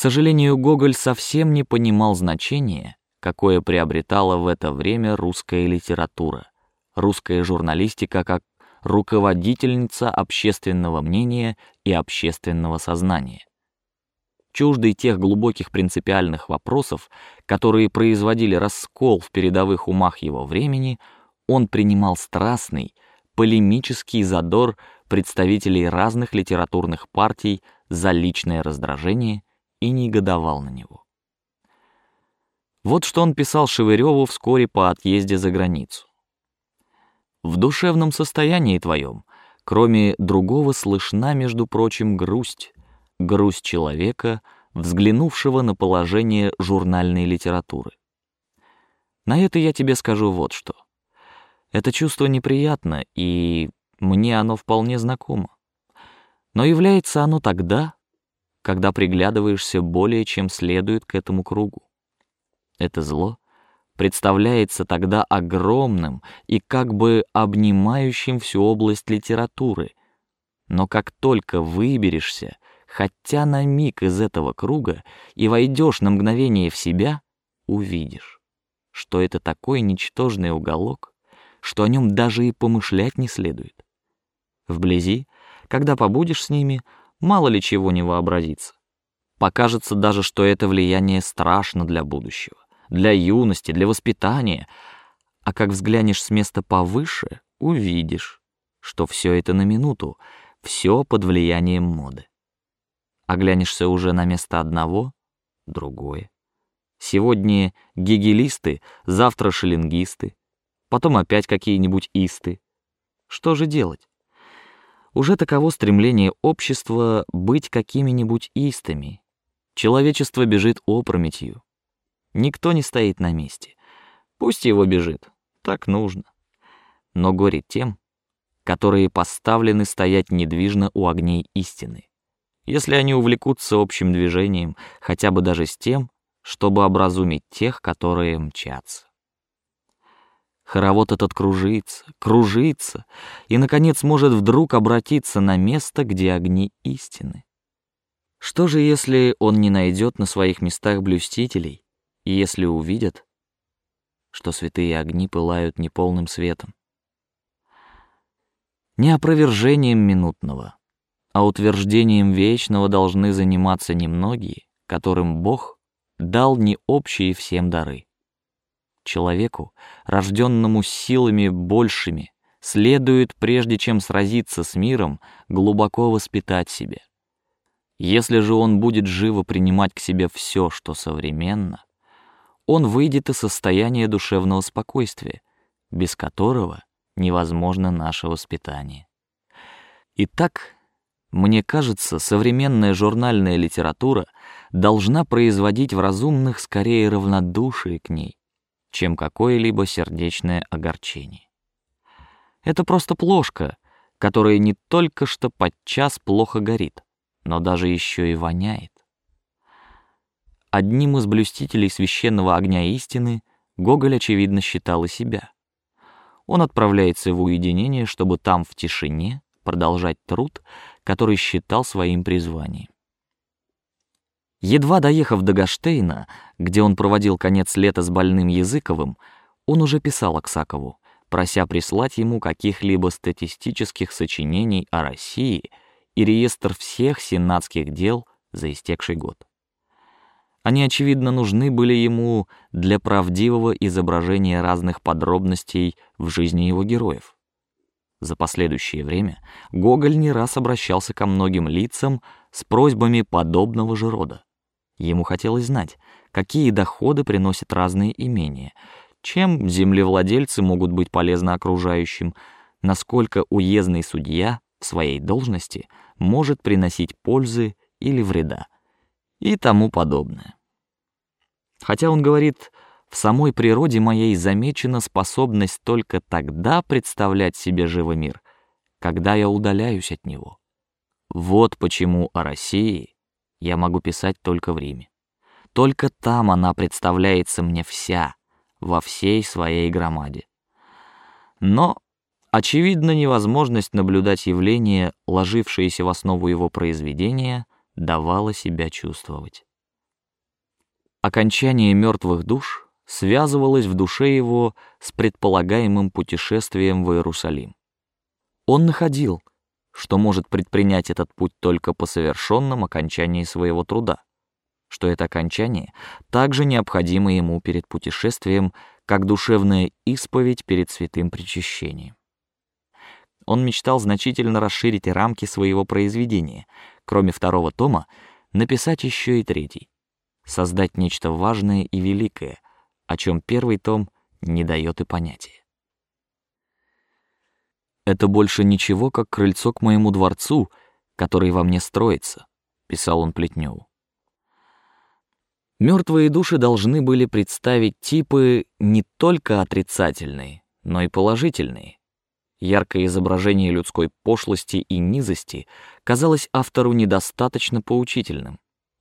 сожалению, Гоголь совсем не понимал значения, какое приобретала в это время русская литература, русская журналистика как руководительница общественного мнения и общественного сознания. Чуждый тех глубоких принципиальных вопросов, которые производили раскол в передовых умах его времени, он принимал страстный, полемический задор представителей разных литературных партий за личное раздражение и негодовал на него. Вот что он писал Шевыреву вскоре по отъезде за границу. В душевном состоянии твоем, кроме другого, слышна, между прочим, грусть, грусть человека, взглянувшего на положение журнальной литературы. На это я тебе скажу вот что. Это чувство неприятно, и мне оно вполне знакомо. Но является оно тогда, когда приглядываешься более чем следует к этому кругу. Это зло представляется тогда огромным и как бы обнимающим всю область литературы. Но как только выберешься, хотя на миг из этого круга и войдешь на мгновение в себя, увидишь, что это такой ничтожный уголок, что о нем даже и помышлять не следует. Вблизи, когда побудешь с ними, мало ли чего не вообразится. Покажется даже, что это влияние страшно для будущего для юности, для воспитания. А как взглянешь с места повыше, увидишь, что все это на минуту, все под влиянием моды. Оглянешься уже на место одного, другое. Сегодня гегелисты, завтра шеллингисты, потом опять какие-нибудь исты. Что же делать? Уже таково стремление общества быть какими-нибудь истами. Человечество бежит опрометью. Никто не стоит на месте. Пусть его бежит, так нужно. Но горе тем, которые поставлены стоять недвижно у огней истины. Если они увлекутся общим движением, хотя бы даже с тем, чтобы образумить тех, которые мчатся. Хоровод этот кружится, кружится, и наконец может вдруг обратиться на место, где огни истины. Что же, если он не найдет на своих местах блюстителей, и если увидят, что святые огни пылают неполным светом. Не опровержением минутного, а утверждением вечного должны заниматься немногие, которым Бог дал не общие всем дары. Человеку, рожденному силами большими, следует, прежде чем сразиться с миром, глубоко воспитать себя. Если же он будет живо принимать к себе все, что современно, он выйдет из состояния душевного спокойствия, без которого невозможно наше воспитание. Итак, мне кажется, современная журнальная литература должна производить в разумных скорее равнодушие к ней, чем какое-либо сердечное огорчение. Это просто плошка, которая не только что подчас плохо горит, но даже еще и воняет. Одним из блюстителей священного огня истины Гоголь очевидно считал и себя. Он отправляется в уединение, чтобы там в тишине продолжать труд, который считал своим призванием. Едва доехав до Гаштейна, где он проводил конец лета с больным Языковым, он уже писал Аксакову, прося прислать ему каких-либо статистических сочинений о России и реестр всех сенатских дел за истекший год. Они очевидно нужны были ему для правдивого изображения разных подробностей в жизни его героев. За последующее время Гоголь не раз обращался ко многим лицам с просьбами подобного же рода. Ему хотелось знать, какие доходы приносят разные имения, чем землевладельцы могут быть полезны окружающим, насколько уездный судья в своей должности может приносить пользы или вреда и тому подобное. Хотя он говорит, в самой природе моей замечена способность только тогда представлять себе живой мир, когда я удаляюсь от него. Вот почему о России я могу писать только в Риме. Только там она представляется мне вся, во всей своей громаде. Но очевидно невозможность наблюдать явления, ложившиеся в основу его произведения, давала себя чувствовать. Окончание мертвых душ связывалось в душе его с предполагаемым путешествием в Иерусалим. Он находил, что может предпринять этот путь только по совершенном окончании своего труда, что это окончание также необходимо ему перед путешествием, как душевная исповедь перед святым причащением. Он мечтал значительно расширить рамки своего произведения, кроме второго тома, написать еще и третий, создать нечто важное и великое, о чем первый том не дает и понятия. Это больше ничего, как крыльцо к моему дворцу, который во мне строится, писал он Плетневу. Мертвые души должны были представить типы не только отрицательные, но и положительные. Яркое изображение людской пошлости и низости казалось автору недостаточно поучительным.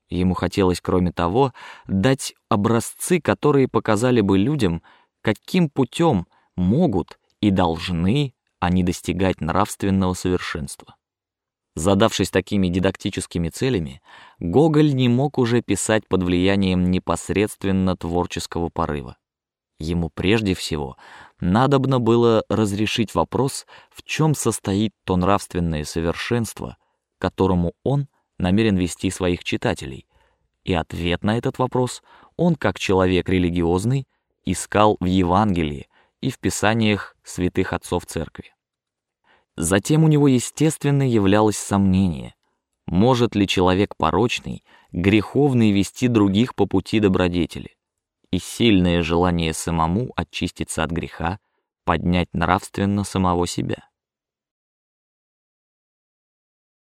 Ему хотелось, кроме того, дать образцы, которые показали бы людям, каким путем могут и должны они достигать нравственного совершенства. Задавшись такими дидактическими целями, Гоголь не мог уже писать под влиянием непосредственно творческого порыва. Ему прежде всего надобно было разрешить вопрос, в чем состоит то нравственное совершенство, которому он намерен вести своих читателей, и ответ на этот вопрос он, как человек религиозный, искал в Евангелии и в писаниях святых отцов церкви. Затем у него естественно являлось сомнение: может ли человек порочный, греховный вести других по пути добродетели, и сильное желание самому очиститься от греха, поднять нравственно самого себя.